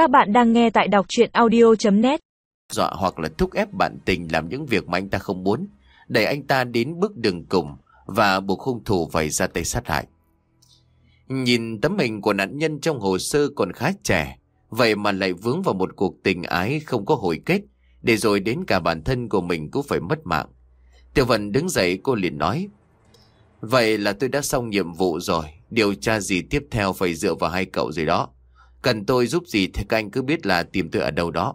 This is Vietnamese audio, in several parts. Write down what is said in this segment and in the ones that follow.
Các bạn đang nghe tại đọc chuyện audio.net Dọa hoặc là thúc ép bạn tình làm những việc mà anh ta không muốn, đẩy anh ta đến bước đường cùng và buộc hung thủ phải ra tay sát hại. Nhìn tấm hình của nạn nhân trong hồ sơ còn khá trẻ, vậy mà lại vướng vào một cuộc tình ái không có hồi kết, để rồi đến cả bản thân của mình cũng phải mất mạng. Tiểu Vân đứng dậy cô liền nói, Vậy là tôi đã xong nhiệm vụ rồi, điều tra gì tiếp theo phải dựa vào hai cậu rồi đó. Cần tôi giúp gì thì các anh cứ biết là tìm tôi ở đâu đó.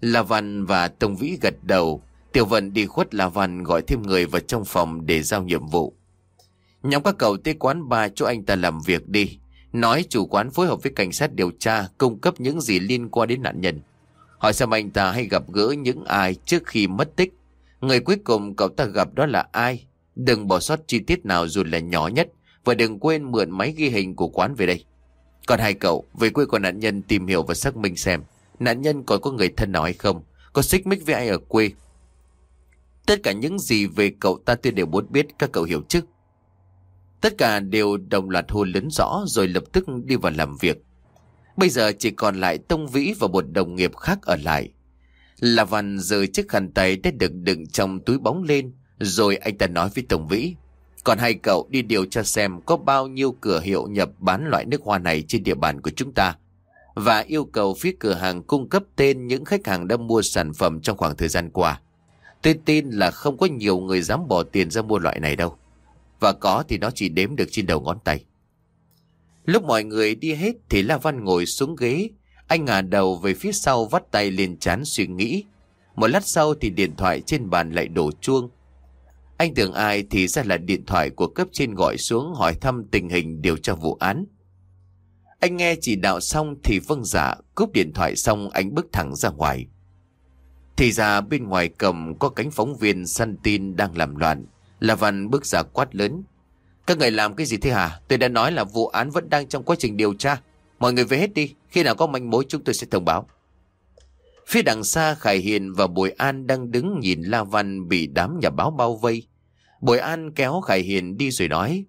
La Văn và Tông Vĩ gật đầu, Tiểu Vân đi khuất La Văn gọi thêm người vào trong phòng để giao nhiệm vụ. Nhóm các cậu tới quán ba cho anh ta làm việc đi. Nói chủ quán phối hợp với cảnh sát điều tra cung cấp những gì liên quan đến nạn nhân. Hỏi xem anh ta hay gặp gỡ những ai trước khi mất tích. Người cuối cùng cậu ta gặp đó là ai? Đừng bỏ sót chi tiết nào dù là nhỏ nhất và đừng quên mượn máy ghi hình của quán về đây. Còn hai cậu về quê của nạn nhân tìm hiểu và xác minh xem nạn nhân còn có người thân nào hay không, có xích mích với ai ở quê. Tất cả những gì về cậu ta tôi đều muốn biết các cậu hiểu chứ. Tất cả đều đồng loạt hô lớn rõ rồi lập tức đi vào làm việc. Bây giờ chỉ còn lại Tông Vĩ và một đồng nghiệp khác ở lại. Là Văn rời chiếc khăn tay đã được đựng trong túi bóng lên, rồi anh ta nói với Tông Vĩ. Còn hai cậu đi điều tra xem có bao nhiêu cửa hiệu nhập bán loại nước hoa này trên địa bàn của chúng ta. Và yêu cầu phía cửa hàng cung cấp tên những khách hàng đã mua sản phẩm trong khoảng thời gian qua. Tôi tin là không có nhiều người dám bỏ tiền ra mua loại này đâu. Và có thì nó chỉ đếm được trên đầu ngón tay. Lúc mọi người đi hết thì La Văn ngồi xuống ghế. Anh ngả đầu về phía sau vắt tay lên chán suy nghĩ. Một lát sau thì điện thoại trên bàn lại đổ chuông. Anh tưởng ai thì ra là điện thoại của cấp trên gọi xuống hỏi thăm tình hình điều tra vụ án. Anh nghe chỉ đạo xong thì vâng dạ, cúp điện thoại xong anh bước thẳng ra ngoài. Thì ra bên ngoài cầm có cánh phóng viên săn tin đang làm loạn. Là Văn bước ra quát lớn. Các người làm cái gì thế hả? Tôi đã nói là vụ án vẫn đang trong quá trình điều tra. Mọi người về hết đi. Khi nào có manh mối chúng tôi sẽ thông báo. Phía đằng xa Khải Hiền và Bùi An đang đứng nhìn La Văn bị đám nhà báo bao vây. Bùi An kéo Khải Hiền đi rồi nói.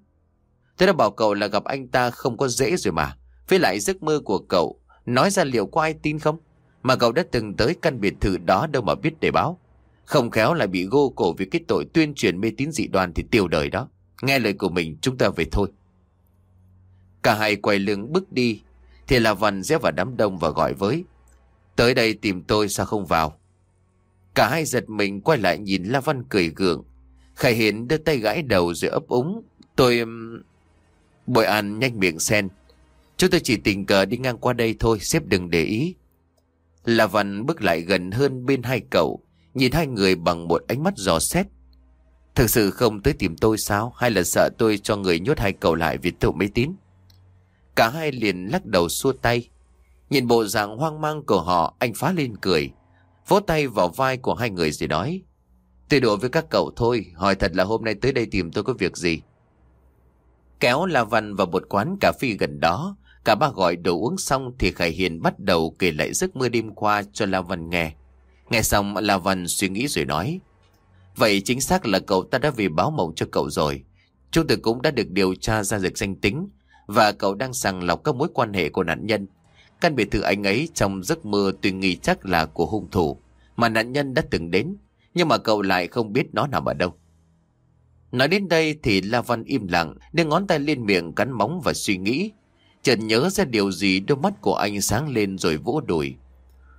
thế đã bảo cậu là gặp anh ta không có dễ rồi mà. Với lại giấc mơ của cậu, nói ra liệu có ai tin không? Mà cậu đã từng tới căn biệt thự đó đâu mà biết để báo. Không khéo lại bị gô cổ vì cái tội tuyên truyền mê tín dị đoan thì tiêu đời đó. Nghe lời của mình chúng ta về thôi. Cả hai quay lưng bước đi. Thì là Văn rẽ vào đám đông và gọi với. Tới đây tìm tôi sao không vào? Cả hai giật mình quay lại nhìn La Văn cười gượng. Khải Hiền đưa tay gãi đầu rồi ấp úng. Tôi... Bội An nhanh miệng sen. Chúng tôi chỉ tình cờ đi ngang qua đây thôi, xếp đừng để ý. La Văn bước lại gần hơn bên hai cậu, nhìn hai người bằng một ánh mắt dò xét. Thực sự không tới tìm tôi sao, hay là sợ tôi cho người nhốt hai cậu lại vì tội mê tín? Cả hai liền lắc đầu xua tay. Nhìn bộ dạng hoang mang của họ, anh phá lên cười. Vỗ tay vào vai của hai người rồi nói. Tôi đùa với các cậu thôi, hỏi thật là hôm nay tới đây tìm tôi có việc gì. Kéo La Văn vào một quán cà phê gần đó, cả ba gọi đồ uống xong thì Khải Hiền bắt đầu kể lại giấc mơ đêm qua cho La Văn nghe. Nghe xong La Văn suy nghĩ rồi nói. Vậy chính xác là cậu ta đã về báo mộng cho cậu rồi. Chúng tôi cũng đã được điều tra ra được danh tính và cậu đang sàng lọc các mối quan hệ của nạn nhân. Căn biệt thự anh ấy trong giấc mơ tuy nghĩ chắc là của hung thủ mà nạn nhân đã từng đến. Nhưng mà cậu lại không biết nó nằm ở đâu. Nói đến đây thì La Văn im lặng, đưa ngón tay lên miệng cắn móng và suy nghĩ. Chợt nhớ ra điều gì đôi mắt của anh sáng lên rồi vỗ đùi.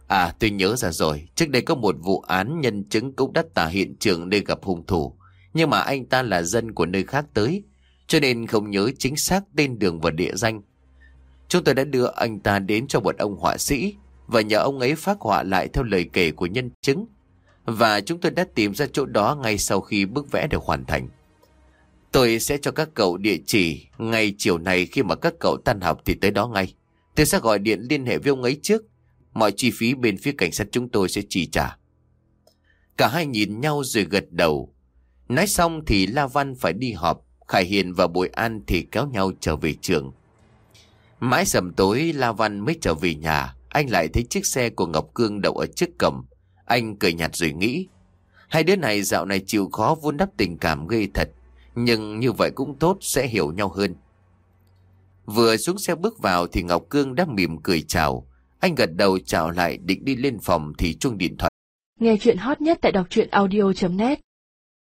À tôi nhớ ra rồi, trước đây có một vụ án nhân chứng cũng đã tả hiện trường nơi gặp hung thủ. Nhưng mà anh ta là dân của nơi khác tới, cho nên không nhớ chính xác tên đường và địa danh. Chúng tôi đã đưa anh ta đến cho một ông họa sĩ và nhờ ông ấy phát họa lại theo lời kể của nhân chứng. Và chúng tôi đã tìm ra chỗ đó ngay sau khi bức vẽ được hoàn thành. Tôi sẽ cho các cậu địa chỉ ngay chiều này khi mà các cậu tan học thì tới đó ngay. Tôi sẽ gọi điện liên hệ với ông ấy trước. Mọi chi phí bên phía cảnh sát chúng tôi sẽ chi trả. Cả hai nhìn nhau rồi gật đầu. Nói xong thì La Văn phải đi họp. Khải Hiền và Bùi An thì kéo nhau trở về trường. Mãi sầm tối, La Văn mới trở về nhà. Anh lại thấy chiếc xe của Ngọc Cương đậu ở trước cổng. Anh cười nhạt rồi nghĩ. Hai đứa này dạo này chịu khó vun đắp tình cảm gây thật. Nhưng như vậy cũng tốt, sẽ hiểu nhau hơn. Vừa xuống xe bước vào thì Ngọc Cương đã mỉm cười chào. Anh gật đầu chào lại, định đi lên phòng thì chuông điện thoại. Nghe chuyện hot nhất tại đọc truyện audio.net